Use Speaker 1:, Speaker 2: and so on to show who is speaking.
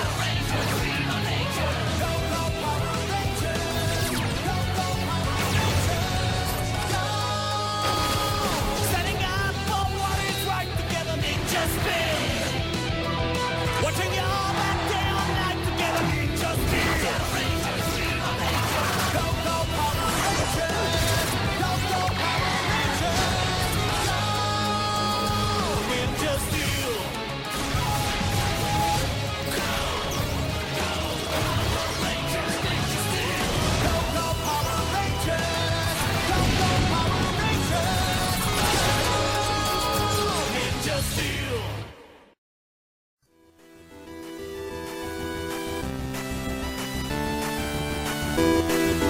Speaker 1: Kill Música